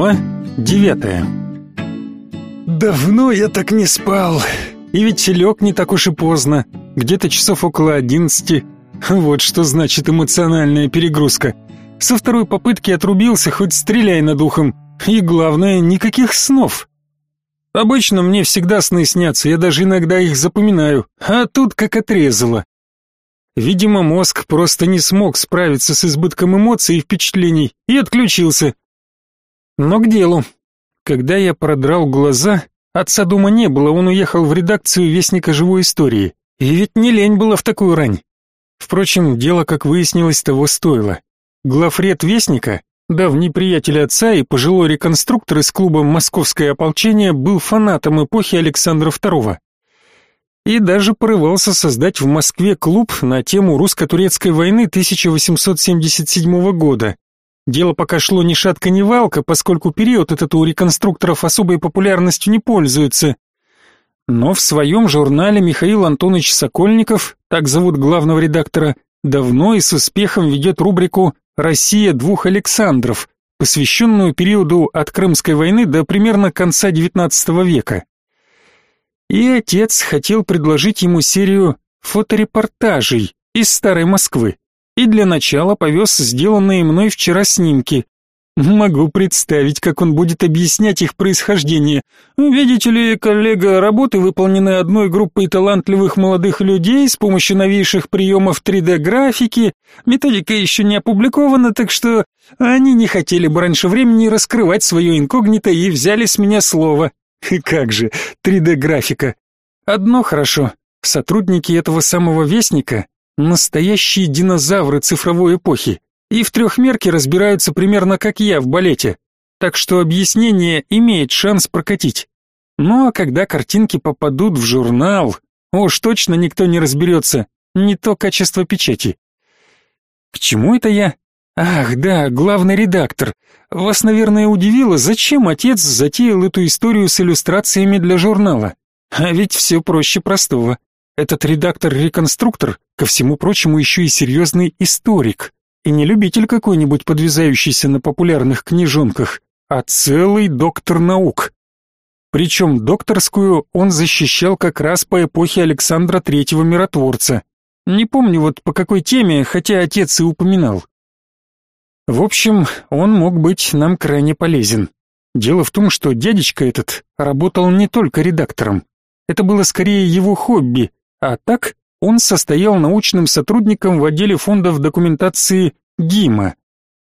Глава девятая Давно я так не спал. И ведь лег не так уж и поздно. Где-то часов около одиннадцати. Вот что значит эмоциональная перегрузка. Со второй попытки отрубился, хоть стреляй над ухом. И главное, никаких снов. Обычно мне всегда сны снятся, я даже иногда их запоминаю, а тут как отрезало. Видимо, мозг просто не смог справиться с избытком эмоций и впечатлений и отключился. Но к делу. Когда я продрал глаза, отца дома не было, он уехал в редакцию Вестника живой истории. И ведь не лень было в такую рань. Впрочем, дело, как выяснилось, того стоило. Главред Вестника, давний приятель отца и пожилой реконструктор из клуба «Московское ополчение», был фанатом эпохи Александра II и даже порывался создать в Москве клуб на тему русско-турецкой войны 1877 года. Дело пока шло ни шатка ни валка, поскольку период этот у реконструкторов особой популярностью не пользуется. Но в своем журнале Михаил Антонович Сокольников, так зовут главного редактора, давно и с успехом ведет рубрику «Россия двух Александров», посвященную периоду от Крымской войны до примерно конца XIX века. И отец хотел предложить ему серию фоторепортажей из старой Москвы. И для начала повез сделанные мной вчера снимки. Могу представить, как он будет объяснять их происхождение. Видите ли, коллега, работы выполнены одной группой талантливых молодых людей с помощью новейших приемов 3D-графики. Методика еще не опубликована, так что они не хотели бы раньше времени раскрывать свое инкогнито и взяли с меня слово. Как же, 3D-графика. Одно хорошо, сотрудники этого самого вестника — настоящие динозавры цифровой эпохи, и в трехмерке разбираются примерно как я в балете, так что объяснение имеет шанс прокатить. Ну а когда картинки попадут в журнал, уж точно никто не разберется, не то качество печати. К чему это я? Ах, да, главный редактор. Вас, наверное, удивило, зачем отец затеял эту историю с иллюстрациями для журнала. А ведь все проще простого. Этот редактор-реконструктор, ко всему прочему, еще и серьезный историк. И не любитель какой-нибудь подвязающийся на популярных книжонках, а целый доктор наук. Причем докторскую он защищал как раз по эпохе Александра Третьего Миротворца. Не помню вот по какой теме, хотя отец и упоминал. В общем, он мог быть нам крайне полезен. Дело в том, что дядечка этот работал не только редактором. Это было скорее его хобби, а так он состоял научным сотрудником в отделе фондов документации ГИМа,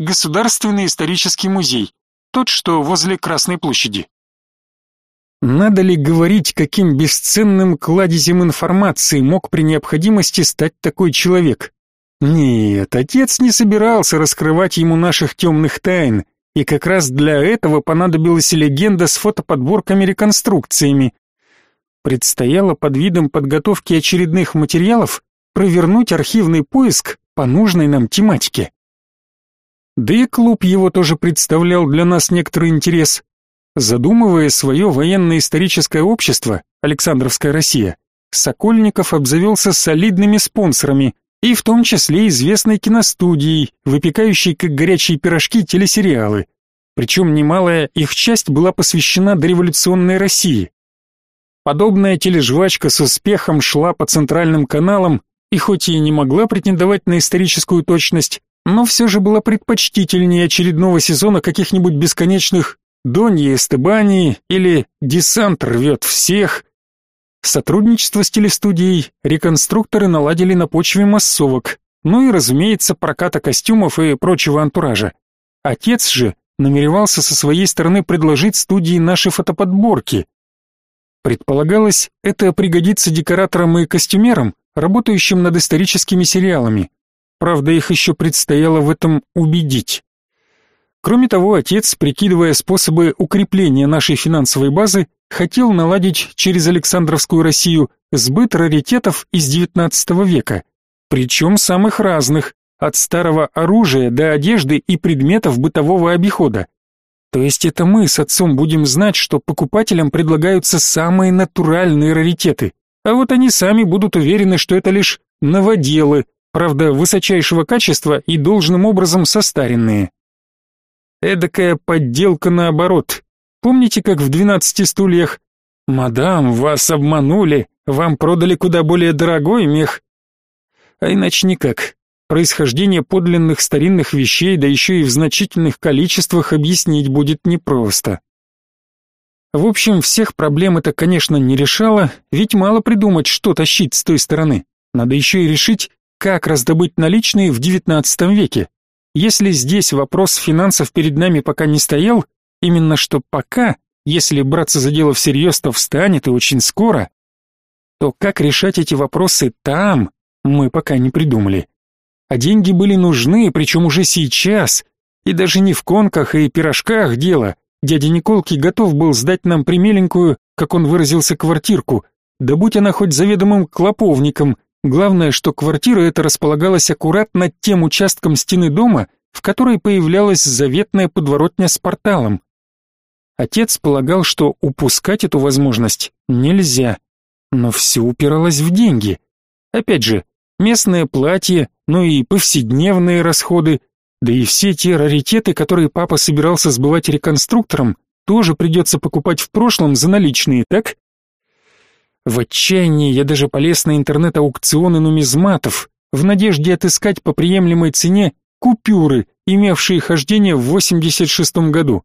Государственный исторический музей, тот, что возле Красной площади. Надо ли говорить, каким бесценным кладезем информации мог при необходимости стать такой человек? Нет, отец не собирался раскрывать ему наших темных тайн, и как раз для этого понадобилась легенда с фотоподборками-реконструкциями. Предстояло под видом подготовки очередных материалов провернуть архивный поиск по нужной нам тематике. Да и клуб его тоже представлял для нас некоторый интерес. Задумывая свое военно-историческое общество, Александровская Россия, Сокольников обзавелся солидными спонсорами, и в том числе известной киностудией, выпекающей как горячие пирожки телесериалы. Причем немалая их часть была посвящена дореволюционной России. Подобная тележвачка с успехом шла по центральным каналам и хоть и не могла претендовать на историческую точность, но все же была предпочтительнее очередного сезона каких-нибудь бесконечных «Донья Эстебании» или «Десант рвет всех», Сотрудничество с телестудией реконструкторы наладили на почве массовок, ну и, разумеется, проката костюмов и прочего антуража. Отец же намеревался со своей стороны предложить студии наши фотоподборки. Предполагалось, это пригодится декораторам и костюмерам, работающим над историческими сериалами. Правда, их еще предстояло в этом убедить. Кроме того, отец, прикидывая способы укрепления нашей финансовой базы, хотел наладить через Александровскую Россию сбыт раритетов из XIX века, причем самых разных, от старого оружия до одежды и предметов бытового обихода. То есть это мы с отцом будем знать, что покупателям предлагаются самые натуральные раритеты, а вот они сами будут уверены, что это лишь новоделы, правда, высочайшего качества и должным образом состаренные. Эдакая подделка наоборот. Помните, как в «Двенадцати стульях»? «Мадам, вас обманули, вам продали куда более дорогой мех». А иначе никак. Происхождение подлинных старинных вещей, да еще и в значительных количествах объяснить будет непросто. В общем, всех проблем это, конечно, не решало, ведь мало придумать, что тащить с той стороны. Надо еще и решить, как раздобыть наличные в XIX веке. Если здесь вопрос финансов перед нами пока не стоял, именно что пока, если браться за дело всерьез, то встанет и очень скоро, то как решать эти вопросы там, мы пока не придумали. А деньги были нужны, причем уже сейчас, и даже не в конках и пирожках дело, Дядя Николки готов был сдать нам примеленькую, как он выразился, квартирку, да будь она хоть заведомым клоповником, главное, что квартира эта располагалась аккуратно над тем участком стены дома, в которой появлялась заветная подворотня с порталом. Отец полагал, что упускать эту возможность нельзя, но все упиралось в деньги. Опять же, местное платье, ну и повседневные расходы, да и все те раритеты, которые папа собирался сбывать реконструкторам, тоже придется покупать в прошлом за наличные, так? В отчаянии я даже полез на интернет-аукционы нумизматов, в надежде отыскать по приемлемой цене купюры, имевшие хождение в 86 году.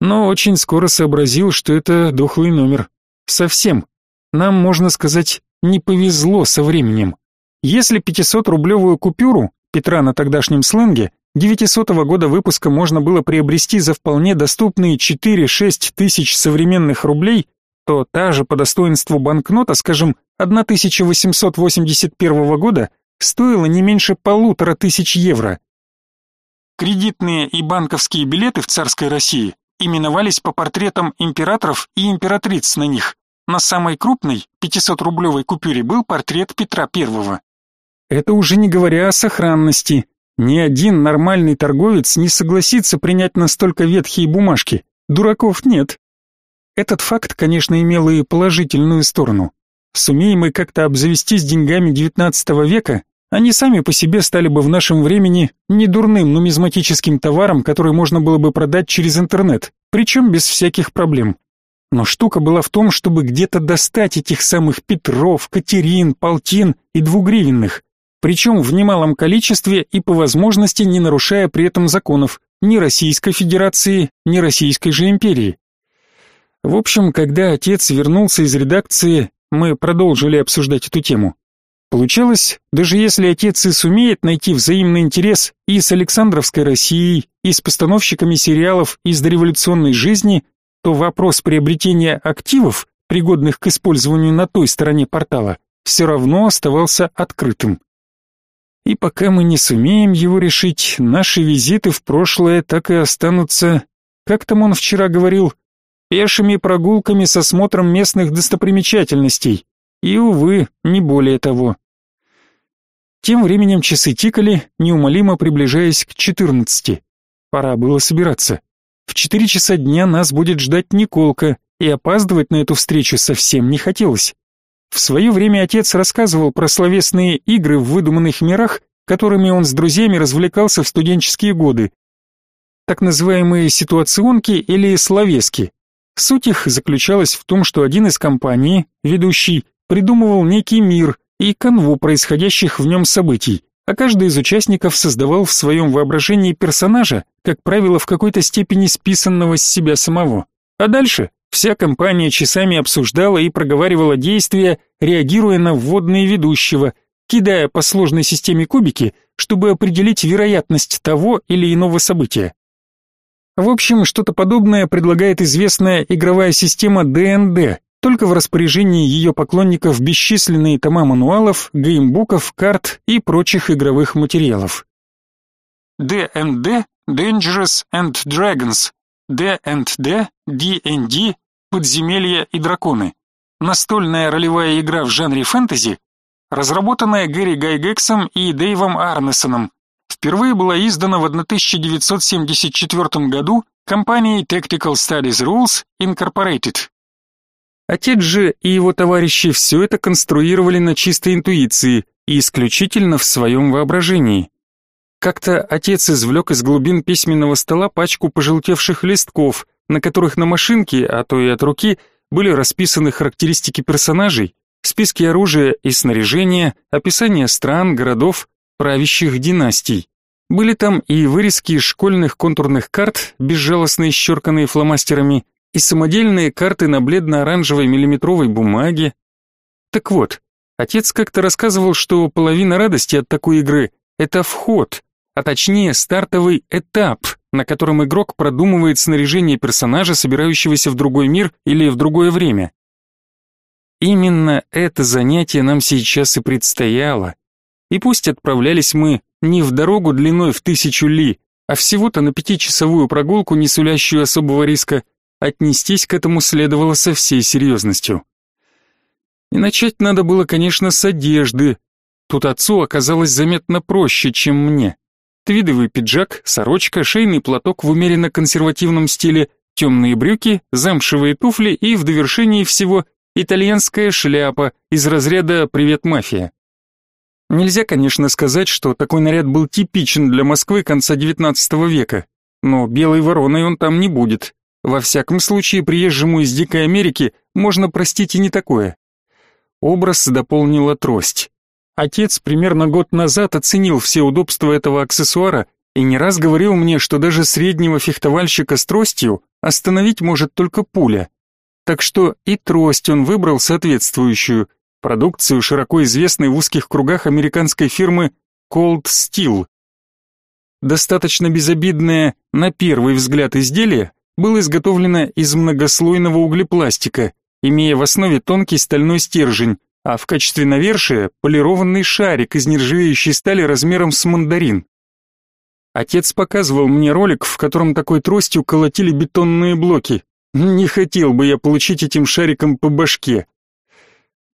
Но очень скоро сообразил, что это дохлый номер. Совсем. Нам, можно сказать, не повезло со временем. Если 500-рублевую купюру Петра на тогдашнем сленге 900 года выпуска можно было приобрести за вполне доступные 4-6 тысяч современных рублей, то та же по достоинству банкнота, скажем, 1881 года, стоила не меньше полутора тысяч евро. Кредитные и банковские билеты в царской России именовались по портретам императоров и императриц на них. На самой крупной, 500-рублевой купюре был портрет Петра I. Это уже не говоря о сохранности. Ни один нормальный торговец не согласится принять настолько ветхие бумажки. Дураков нет. Этот факт, конечно, имел и положительную сторону. Сумеем мы как-то обзавестись деньгами XIX века, они сами по себе стали бы в нашем времени недурным нумизматическим товаром, который можно было бы продать через интернет, причем без всяких проблем. Но штука была в том, чтобы где-то достать этих самых Петров, Катерин, Полтин и двугривенных причем в немалом количестве и по возможности не нарушая при этом законов ни Российской Федерации, ни Российской же империи. В общем, когда отец вернулся из редакции, мы продолжили обсуждать эту тему. Получалось, даже если отец и сумеет найти взаимный интерес и с Александровской Россией, и с постановщиками сериалов из дореволюционной жизни, то вопрос приобретения активов, пригодных к использованию на той стороне портала, все равно оставался открытым. И пока мы не сумеем его решить, наши визиты в прошлое так и останутся, как там он вчера говорил, пешими прогулками с осмотром местных достопримечательностей. И, увы, не более того. Тем временем часы тикали, неумолимо приближаясь к четырнадцати. Пора было собираться. В четыре часа дня нас будет ждать Николка, и опаздывать на эту встречу совсем не хотелось. В свое время отец рассказывал про словесные игры в выдуманных мирах, которыми он с друзьями развлекался в студенческие годы. Так называемые ситуационки или словески. Суть их заключалась в том, что один из компаний, ведущий, придумывал некий мир и канву происходящих в нем событий, а каждый из участников создавал в своем воображении персонажа, как правило, в какой-то степени списанного с себя самого. А дальше Вся компания часами обсуждала и проговаривала действия, реагируя на вводные ведущего, кидая по сложной системе кубики, чтобы определить вероятность того или иного события. В общем, что-то подобное предлагает известная игровая система ДНД, только в распоряжении ее поклонников бесчисленные тома мануалов, геймбуков, карт и прочих игровых материалов. D&D Dangerous and Dragons D&D, D&D Подземелья и драконы. Настольная ролевая игра в жанре фэнтези, разработанная Гэри Гайгексом и Дэйвом Арнесоном. Впервые была издана в 1974 году компанией Tactical Studies Rules Incorporated. Отец же и его товарищи все это конструировали на чистой интуиции и исключительно в своем воображении. Как-то отец извлек из глубин письменного стола пачку пожелтевших листков, на которых на машинке, а то и от руки, были расписаны характеристики персонажей, списки оружия и снаряжения, описание стран, городов, правящих династий. Были там и вырезки из школьных контурных карт, безжалостно исчерканные фломастерами, и самодельные карты на бледно-оранжевой миллиметровой бумаге. Так вот, отец как-то рассказывал, что половина радости от такой игры — это вход, а точнее стартовый этап, на котором игрок продумывает снаряжение персонажа, собирающегося в другой мир или в другое время. Именно это занятие нам сейчас и предстояло. И пусть отправлялись мы не в дорогу длиной в тысячу ли, а всего-то на пятичасовую прогулку, не сулящую особого риска, отнестись к этому следовало со всей серьезностью. И начать надо было, конечно, с одежды. Тут отцу оказалось заметно проще, чем мне. Твидовый пиджак, сорочка, шейный платок в умеренно консервативном стиле, темные брюки, замшевые туфли и в довершении всего итальянская шляпа из разряда «Привет, мафия». Нельзя, конечно, сказать, что такой наряд был типичен для Москвы конца XIX века, но белой вороной он там не будет. Во всяком случае, приезжему из Дикой Америки можно простить и не такое. Образ дополнила трость. Отец примерно год назад оценил все удобства этого аксессуара и не раз говорил мне, что даже среднего фехтовальщика с тростью остановить может только пуля. Так что и трость он выбрал соответствующую, продукцию широко известной в узких кругах американской фирмы Cold Steel. Достаточно безобидное, на первый взгляд, изделие было изготовлено из многослойного углепластика, имея в основе тонкий стальной стержень, а в качестве навершия полированный шарик из нержавеющей стали размером с мандарин. Отец показывал мне ролик, в котором такой тростью колотили бетонные блоки. Не хотел бы я получить этим шариком по башке.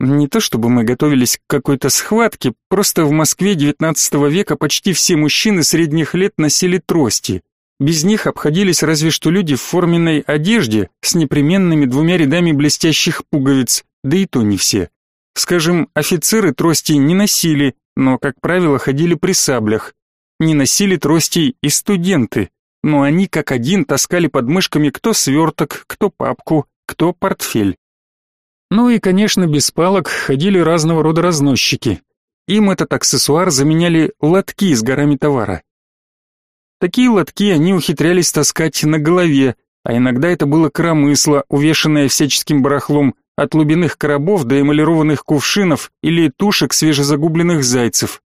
Не то чтобы мы готовились к какой-то схватке, просто в Москве XIX века почти все мужчины средних лет носили трости. Без них обходились разве что люди в форменной одежде с непременными двумя рядами блестящих пуговиц, да и то не все. Скажем, офицеры трости не носили, но, как правило, ходили при саблях. Не носили тростей и студенты, но они как один таскали под мышками кто сверток, кто папку, кто портфель. Ну и, конечно, без палок ходили разного рода разносчики. Им этот аксессуар заменяли лотки с горами товара. Такие лотки они ухитрялись таскать на голове, а иногда это было коромысло, увешанное всяческим барахлом, от лубяных коробов до эмалированных кувшинов или тушек свежезагубленных зайцев.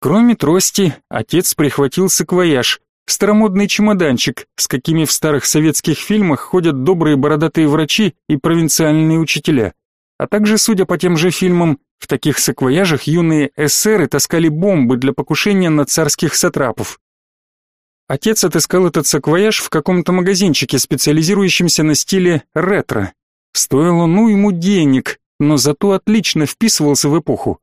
Кроме трости, отец прихватил саквояж, старомодный чемоданчик, с какими в старых советских фильмах ходят добрые бородатые врачи и провинциальные учителя. А также, судя по тем же фильмам, в таких саквояжах юные эсеры таскали бомбы для покушения на царских сатрапов. Отец отыскал этот саквояж в каком-то магазинчике, специализирующемся на стиле ретро. Стоило ну ему денег, но зато отлично вписывался в эпоху.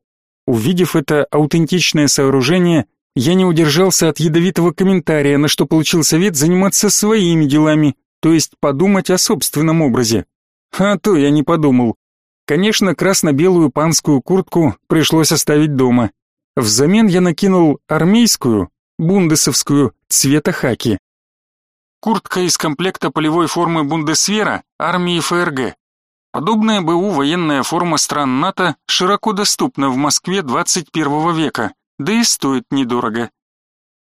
Увидев это аутентичное сооружение, я не удержался от ядовитого комментария, на что получил совет заниматься своими делами, то есть подумать о собственном образе. А то я не подумал. Конечно, красно-белую панскую куртку пришлось оставить дома. Взамен я накинул армейскую, бундесовскую, цвета хаки. Куртка из комплекта полевой формы Бундесвера армии ФРГ. Подобная БУ военная форма стран НАТО широко доступна в Москве 21 века, да и стоит недорого.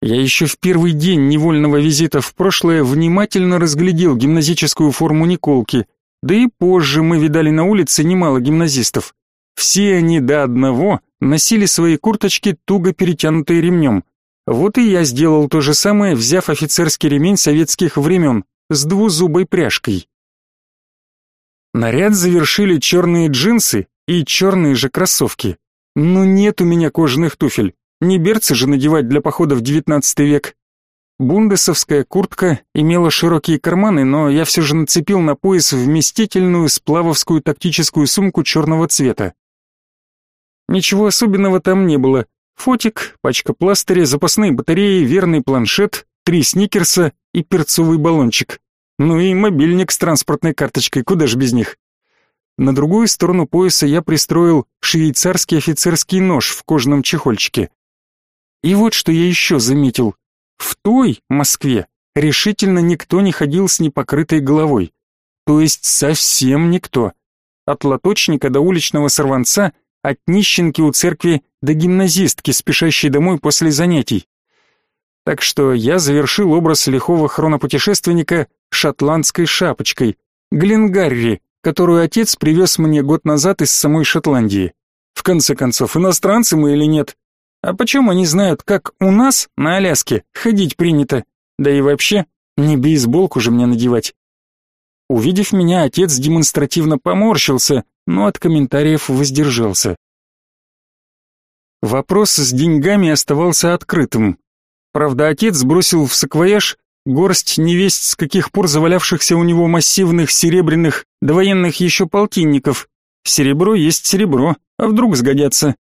Я еще в первый день невольного визита в прошлое внимательно разглядел гимназическую форму Николки, да и позже мы видали на улице немало гимназистов. Все они до одного носили свои курточки, туго перетянутые ремнем. Вот и я сделал то же самое, взяв офицерский ремень советских времен с двузубой пряжкой. Наряд завершили черные джинсы и черные же кроссовки. Ну нет у меня кожаных туфель, не берцы же надевать для похода в девятнадцатый век. Бундесовская куртка имела широкие карманы, но я все же нацепил на пояс вместительную сплавовскую тактическую сумку черного цвета. Ничего особенного там не было. Фотик, пачка пластыря, запасные батареи, верный планшет, три сникерса и перцовый баллончик. Ну и мобильник с транспортной карточкой, куда же без них. На другую сторону пояса я пристроил швейцарский офицерский нож в кожаном чехольчике. И вот что я еще заметил. В той Москве решительно никто не ходил с непокрытой головой. То есть совсем никто. От лоточника до уличного сорванца, от нищенки у церкви до гимназистки, спешащей домой после занятий. Так что я завершил образ лихого хронопутешественника шотландской шапочкой, Гленгарри, которую отец привез мне год назад из самой Шотландии. В конце концов, иностранцы мы или нет? А почему они знают, как у нас, на Аляске, ходить принято? Да и вообще, не бейсболку же мне надевать. Увидев меня, отец демонстративно поморщился, но от комментариев воздержался. Вопрос с деньгами оставался открытым. Правда, отец бросил в саквояж горсть невесть с каких пор завалявшихся у него массивных серебряных, довоенных еще полтинников. Серебро есть серебро, а вдруг сгодятся.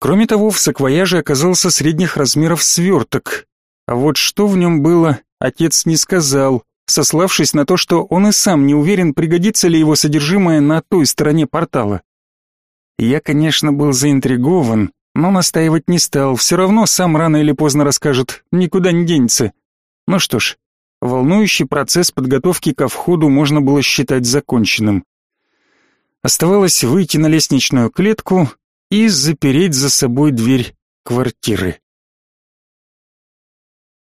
Кроме того, в саквояже оказался средних размеров сверток. А вот что в нем было, отец не сказал, сославшись на то, что он и сам не уверен, пригодится ли его содержимое на той стороне портала. Я, конечно, был заинтригован, но настаивать не стал, все равно сам рано или поздно расскажет, никуда не денется. Ну что ж, волнующий процесс подготовки ко входу можно было считать законченным. Оставалось выйти на лестничную клетку и запереть за собой дверь квартиры.